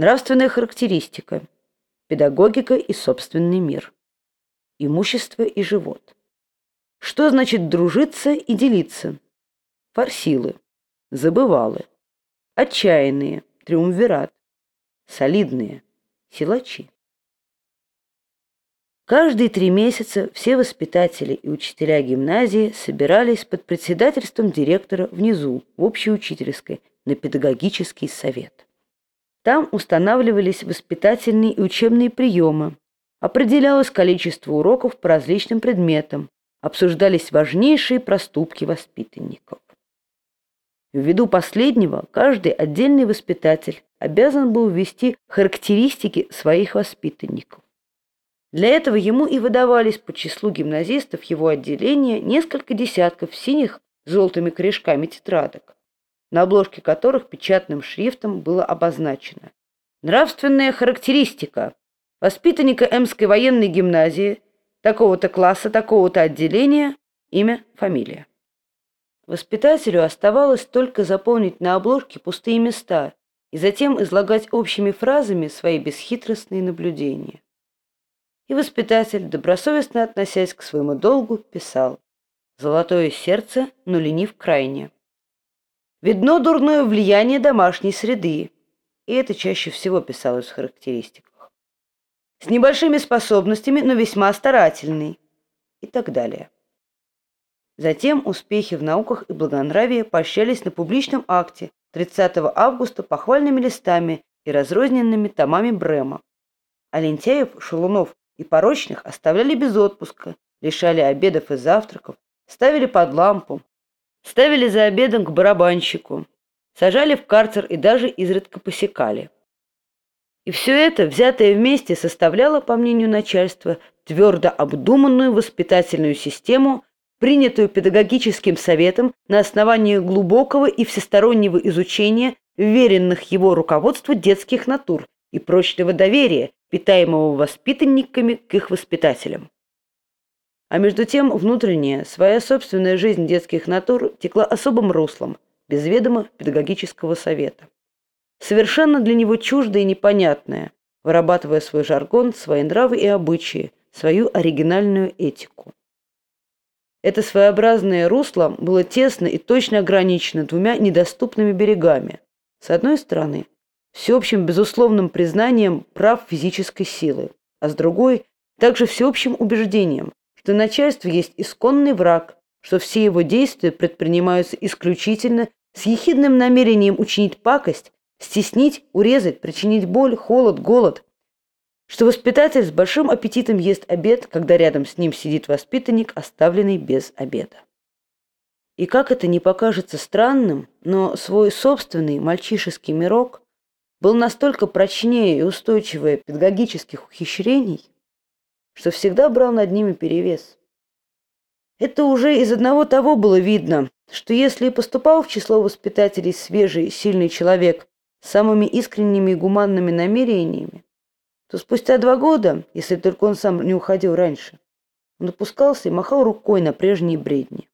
Нравственная характеристика. Педагогика и собственный мир. Имущество и живот. Что значит дружиться и делиться? Форсилы. Забывалы. Отчаянные. Триумвират. Солидные. Силачи. Каждые три месяца все воспитатели и учителя гимназии собирались под председательством директора внизу, в общеучительской, на педагогический совет. Там устанавливались воспитательные и учебные приемы, определялось количество уроков по различным предметам, обсуждались важнейшие проступки воспитанников. Ввиду последнего каждый отдельный воспитатель обязан был ввести характеристики своих воспитанников. Для этого ему и выдавались по числу гимназистов его отделения несколько десятков синих с желтыми корешками тетрадок, на обложке которых печатным шрифтом было обозначено «Нравственная характеристика воспитанника Эмской военной гимназии такого-то класса, такого-то отделения, имя, фамилия». Воспитателю оставалось только заполнить на обложке пустые места и затем излагать общими фразами свои бесхитростные наблюдения и воспитатель, добросовестно относясь к своему долгу, писал «Золотое сердце, но ленив крайне». Видно дурное влияние домашней среды, и это чаще всего писалось в характеристиках. С небольшими способностями, но весьма старательный, и так далее. Затем успехи в науках и благонравие поощрялись на публичном акте 30 августа похвальными листами и разрозненными томами Брема. А лентяев, шалунов и порочных оставляли без отпуска, лишали обедов и завтраков, ставили под лампу, ставили за обедом к барабанщику, сажали в карцер и даже изредка посекали. И все это, взятое вместе, составляло, по мнению начальства, твердо обдуманную воспитательную систему, принятую педагогическим советом на основании глубокого и всестороннего изучения веренных его руководству детских натур и прочного доверия, питаемого воспитанниками к их воспитателям. А между тем внутренняя, своя собственная жизнь детских натур текла особым руслом, без ведома педагогического совета. Совершенно для него чуждое и непонятное, вырабатывая свой жаргон, свои нравы и обычаи, свою оригинальную этику. Это своеобразное русло было тесно и точно ограничено двумя недоступными берегами. С одной стороны, всеобщим безусловным признанием прав физической силы, а с другой – также всеобщим убеждением, что начальство есть исконный враг, что все его действия предпринимаются исключительно с ехидным намерением учинить пакость, стеснить, урезать, причинить боль, холод, голод, что воспитатель с большим аппетитом ест обед, когда рядом с ним сидит воспитанник, оставленный без обеда. И как это не покажется странным, но свой собственный мальчишеский мирок был настолько прочнее и устойчивее педагогических ухищрений, что всегда брал над ними перевес. Это уже из одного того было видно, что если и поступал в число воспитателей свежий, сильный человек с самыми искренними и гуманными намерениями, то спустя два года, если только он сам не уходил раньше, он опускался и махал рукой на прежние бредни.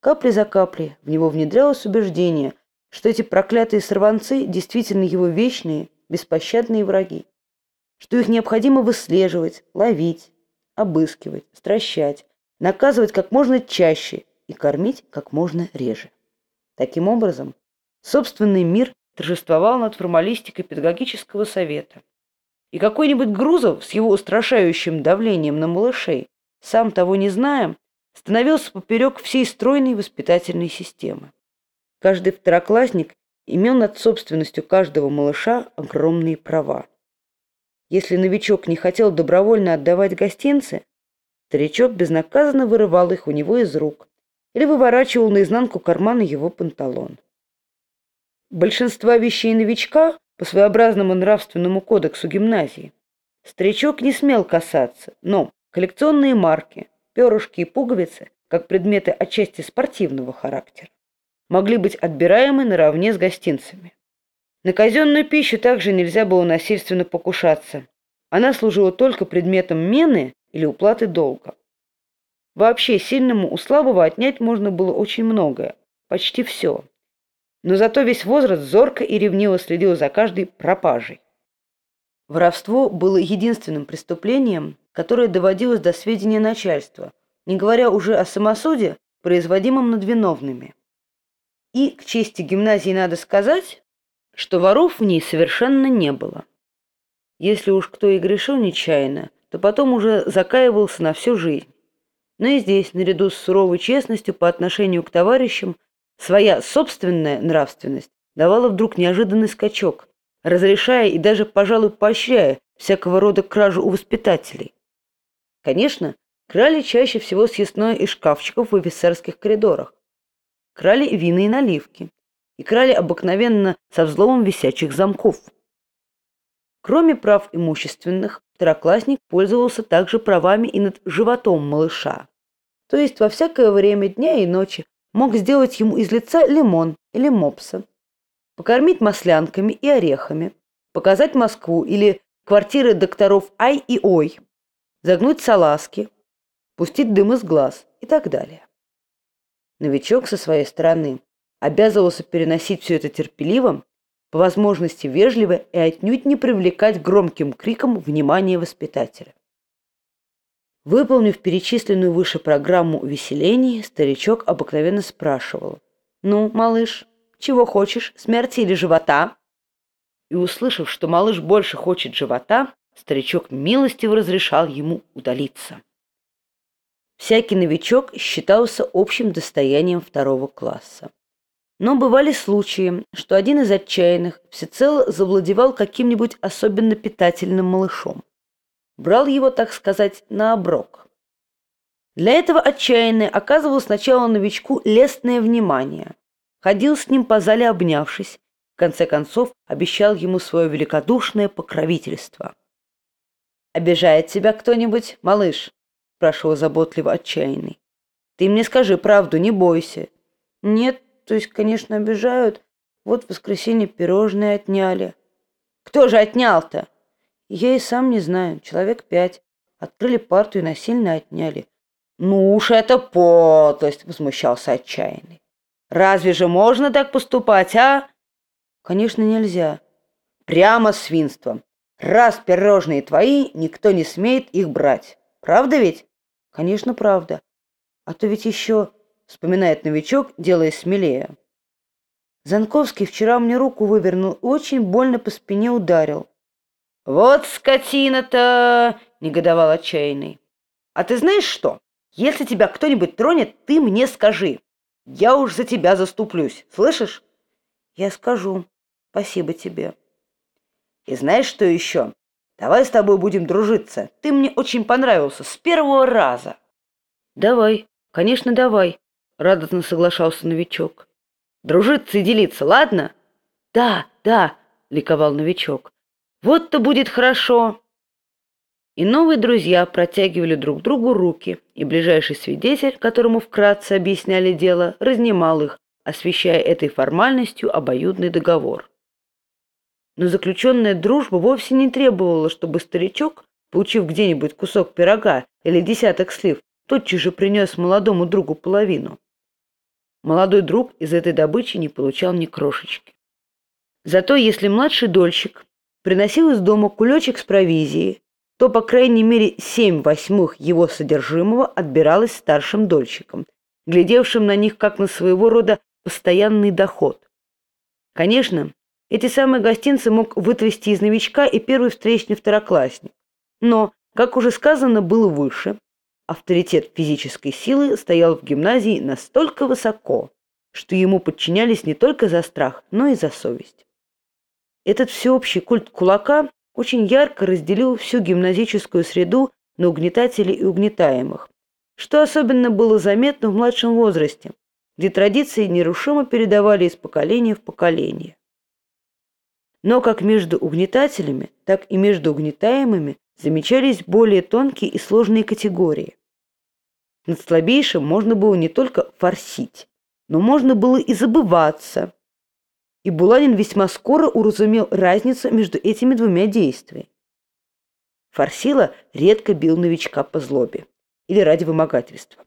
Капли за каплей в него внедрялось убеждение – что эти проклятые сорванцы действительно его вечные, беспощадные враги, что их необходимо выслеживать, ловить, обыскивать, стращать, наказывать как можно чаще и кормить как можно реже. Таким образом, собственный мир торжествовал над формалистикой педагогического совета. И какой-нибудь Грузов с его устрашающим давлением на малышей, сам того не зная, становился поперек всей стройной воспитательной системы. Каждый второклассник имел над собственностью каждого малыша огромные права. Если новичок не хотел добровольно отдавать гостинцы, старичок безнаказанно вырывал их у него из рук или выворачивал наизнанку карманы его панталон. Большинство вещей новичка по своеобразному нравственному кодексу гимназии старичок не смел касаться, но коллекционные марки, перышки и пуговицы, как предметы отчасти спортивного характера, могли быть отбираемы наравне с гостинцами. На казенную пищу также нельзя было насильственно покушаться. Она служила только предметом мены или уплаты долга. Вообще, сильному у слабого отнять можно было очень многое, почти все. Но зато весь возраст зорко и ревниво следил за каждой пропажей. Воровство было единственным преступлением, которое доводилось до сведения начальства, не говоря уже о самосуде, производимом над виновными. И, к чести гимназии надо сказать, что воров в ней совершенно не было. Если уж кто и грешил нечаянно, то потом уже закаивался на всю жизнь. Но и здесь, наряду с суровой честностью по отношению к товарищам, своя собственная нравственность давала вдруг неожиданный скачок, разрешая и даже, пожалуй, поощряя всякого рода кражу у воспитателей. Конечно, крали чаще всего съестное из шкафчиков в офицерских коридорах. Крали винные наливки. И крали обыкновенно со взломом висячих замков. Кроме прав имущественных, второклассник пользовался также правами и над животом малыша. То есть во всякое время дня и ночи мог сделать ему из лица лимон или мопса, покормить маслянками и орехами, показать Москву или квартиры докторов Ай и Ой, загнуть салазки, пустить дым из глаз и так далее. Новичок со своей стороны обязывался переносить все это терпеливо, по возможности вежливо и отнюдь не привлекать громким криком внимание воспитателя. Выполнив перечисленную выше программу увеселений, старичок обыкновенно спрашивал. «Ну, малыш, чего хочешь, смерти или живота?» И, услышав, что малыш больше хочет живота, старичок милостиво разрешал ему удалиться. Всякий новичок считался общим достоянием второго класса. Но бывали случаи, что один из отчаянных всецело завладевал каким-нибудь особенно питательным малышом. Брал его, так сказать, на оброк. Для этого отчаянный оказывал сначала новичку лестное внимание, ходил с ним по зале обнявшись, в конце концов обещал ему свое великодушное покровительство. «Обижает тебя кто-нибудь, малыш?» – спрашивал заботливо отчаянный. «Ты мне скажи правду, не бойся». «Нет, то есть, конечно, обижают. Вот в воскресенье пирожные отняли». «Кто же отнял-то?» «Я и сам не знаю. Человек пять. Открыли парту и насильно отняли». «Ну уж это подлость!» – возмущался отчаянный. «Разве же можно так поступать, а?» «Конечно, нельзя». «Прямо свинство. Раз пирожные твои, никто не смеет их брать. Правда ведь? Конечно, правда. А то ведь еще, вспоминает новичок, делая смелее. Занковский вчера мне руку вывернул, очень больно по спине ударил. Вот скотина-то, негодовал отчаянный. А ты знаешь что? Если тебя кто-нибудь тронет, ты мне скажи. Я уж за тебя заступлюсь, слышишь? Я скажу. Спасибо тебе. И знаешь, что еще? Давай с тобой будем дружиться. Ты мне очень понравился с первого раза. Давай, конечно, давай, радостно соглашался новичок. Дружиться и делиться, ладно? Да, да, ликовал новичок. Вот-то будет хорошо. И новые друзья протягивали друг другу руки, и ближайший свидетель, которому вкратце объясняли дело, разнимал их, освещая этой формальностью обоюдный договор. Но заключенная дружба вовсе не требовала, чтобы старичок, получив где-нибудь кусок пирога или десяток слив, тотчас же принес молодому другу половину. Молодой друг из этой добычи не получал ни крошечки. Зато если младший дольщик приносил из дома кулечек с провизией, то, по крайней мере, семь восьмых его содержимого отбиралось старшим дольщиком, глядевшим на них как на своего рода постоянный доход. Конечно, эти самые гостинцы мог вытрясти из новичка и первый встречный второклассник. Но, как уже сказано было выше, авторитет физической силы стоял в гимназии настолько высоко, что ему подчинялись не только за страх, но и за совесть. Этот всеобщий культ кулака очень ярко разделил всю гимназическую среду на угнетателей и угнетаемых, что особенно было заметно в младшем возрасте, где традиции нерушимо передавали из поколения в поколение. Но как между угнетателями, так и между угнетаемыми замечались более тонкие и сложные категории. Над слабейшим можно было не только форсить, но можно было и забываться. И Буланин весьма скоро уразумел разницу между этими двумя действиями. Форсила редко бил новичка по злобе или ради вымогательства.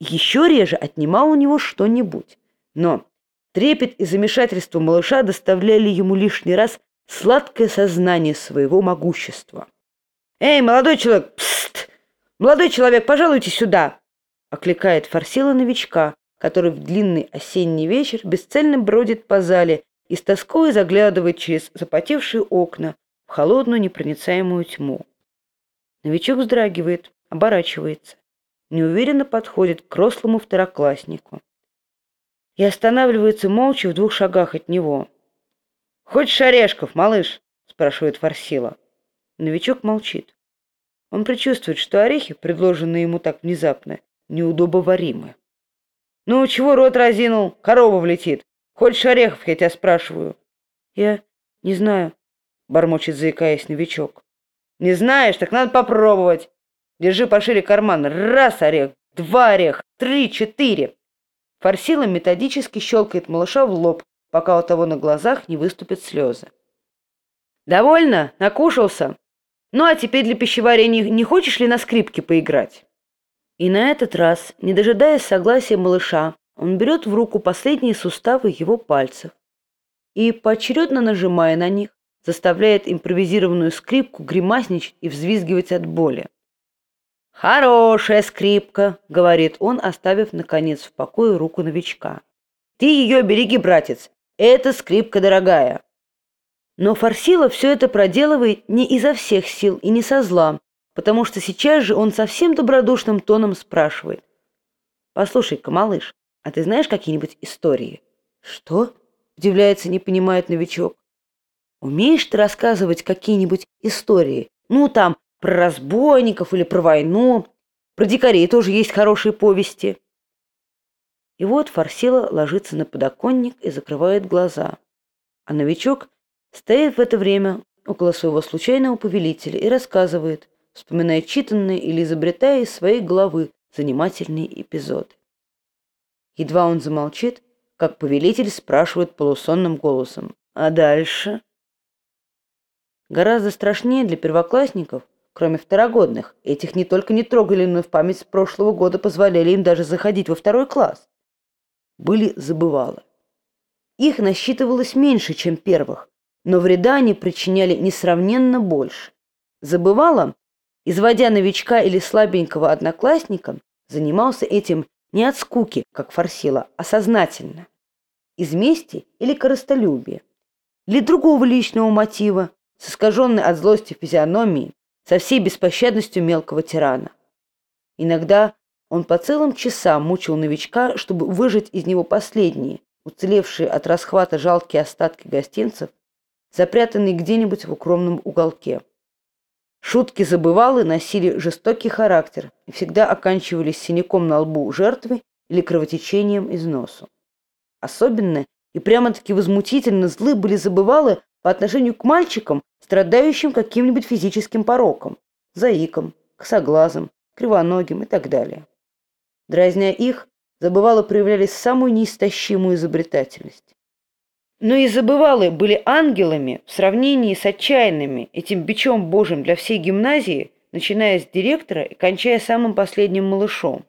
Еще реже отнимал у него что-нибудь. Но Трепет и замешательство малыша доставляли ему лишний раз сладкое сознание своего могущества. «Эй, молодой человек! Пст! Молодой человек, пожалуйте сюда!» окликает Фарсила новичка, который в длинный осенний вечер бесцельно бродит по зале и с тоской заглядывает через запотевшие окна в холодную непроницаемую тьму. Новичок вздрагивает, оборачивается, неуверенно подходит к рослому второкласснику и останавливается молча в двух шагах от него. «Хочешь орешков, малыш?» – спрашивает Фарсила. Новичок молчит. Он предчувствует, что орехи, предложенные ему так внезапно, неудобоваримы. «Ну, чего рот разинул? Корова влетит. Хочешь орехов, я тебя спрашиваю?» «Я не знаю», — бормочет, заикаясь новичок. «Не знаешь? Так надо попробовать. Держи пошире карман. Раз орех, два орех, три, четыре». Фарсила методически щелкает малыша в лоб, пока у того на глазах не выступят слезы. «Довольно? Накушался? Ну, а теперь для пищеварения не хочешь ли на скрипке поиграть?» И на этот раз, не дожидаясь согласия малыша, он берет в руку последние суставы его пальцев и, поочередно нажимая на них, заставляет импровизированную скрипку гримасничать и взвизгивать от боли. «Хорошая скрипка», — говорит он, оставив, наконец, в покое руку новичка. «Ты ее береги, братец, эта скрипка дорогая». Но Фарсила все это проделывает не изо всех сил и не со зла, потому что сейчас же он совсем добродушным тоном спрашивает. «Послушай-ка, малыш, а ты знаешь какие-нибудь истории?» «Что?» – удивляется, не понимает новичок. «Умеешь ты рассказывать какие-нибудь истории? Ну, там, про разбойников или про войну. Про дикарей тоже есть хорошие повести». И вот Фарсила ложится на подоконник и закрывает глаза. А новичок стоит в это время около своего случайного повелителя и рассказывает, вспоминая читанные или изобретая из своей головы занимательные эпизоды. Едва он замолчит, как повелитель спрашивает полусонным голосом. А дальше? Гораздо страшнее для первоклассников, кроме второгодных. Этих не только не трогали, но и в память с прошлого года позволяли им даже заходить во второй класс. Были забывалы. Их насчитывалось меньше, чем первых, но вреда они причиняли несравненно больше. Забывала изводя новичка или слабенького одноклассника, занимался этим не от скуки, как форсила, а сознательно. Из мести или корыстолюбия. Или другого личного мотива, с искаженной от злости физиономией, со всей беспощадностью мелкого тирана. Иногда он по целым часам мучил новичка, чтобы выжать из него последние, уцелевшие от расхвата жалкие остатки гостинцев, запрятанные где-нибудь в укромном уголке. Шутки забывалы носили жестокий характер и всегда оканчивались синяком на лбу жертвы или кровотечением из носу. Особенно и прямо-таки возмутительно злы были забывалы по отношению к мальчикам, страдающим каким-нибудь физическим пороком, заикам, косоглазым, кривоногим и так далее. Дразня их, забывалы проявляли самую неистощимую изобретательность. Но и забывалы были ангелами в сравнении с отчаянными, этим бичом божьим для всей гимназии, начиная с директора и кончая самым последним малышом.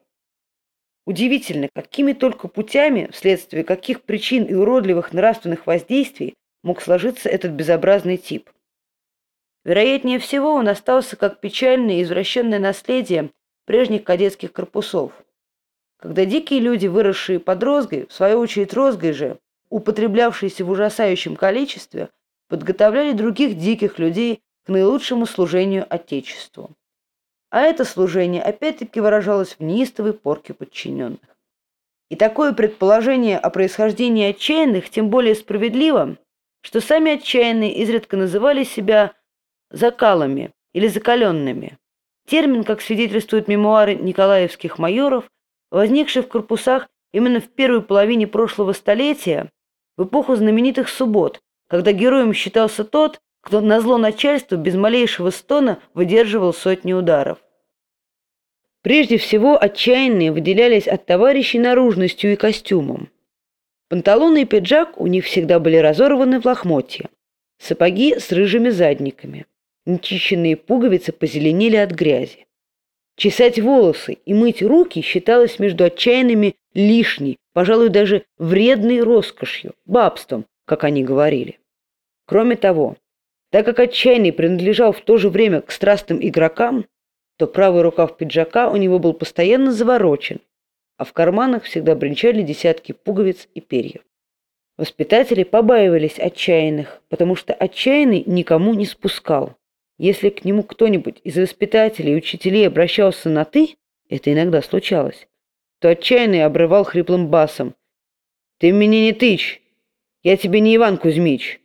Удивительно, какими только путями, вследствие каких причин и уродливых нравственных воздействий мог сложиться этот безобразный тип. Вероятнее всего, он остался как печальное и извращенное наследие прежних кадетских корпусов. Когда дикие люди, выросшие под розгой, в свою очередь розгой же, употреблявшиеся в ужасающем количестве, подготовляли других диких людей к наилучшему служению Отечеству. А это служение опять-таки выражалось в неистовой порке подчиненных. И такое предположение о происхождении отчаянных тем более справедливо, что сами отчаянные изредка называли себя «закалами» или «закаленными». Термин, как свидетельствуют мемуары николаевских майоров, возникший в корпусах именно в первой половине прошлого столетия, в эпоху знаменитых суббот, когда героем считался тот, кто на зло начальству без малейшего стона выдерживал сотни ударов. Прежде всего, отчаянные выделялись от товарищей наружностью и костюмом. Панталоны и пиджак у них всегда были разорваны в лохмотья, сапоги с рыжими задниками, нечищенные пуговицы позеленели от грязи. Чесать волосы и мыть руки считалось между отчаянными лишней, пожалуй, даже вредной роскошью, бабством, как они говорили. Кроме того, Так как отчаянный принадлежал в то же время к страстным игрокам, то правый рукав пиджака у него был постоянно заворочен, а в карманах всегда бренчали десятки пуговиц и перьев. Воспитатели побаивались отчаянных, потому что отчаянный никому не спускал. Если к нему кто-нибудь из воспитателей и учителей обращался на «ты», это иногда случалось, то отчаянный обрывал хриплым басом. «Ты меня не тычь! Я тебе не Иван Кузьмич!»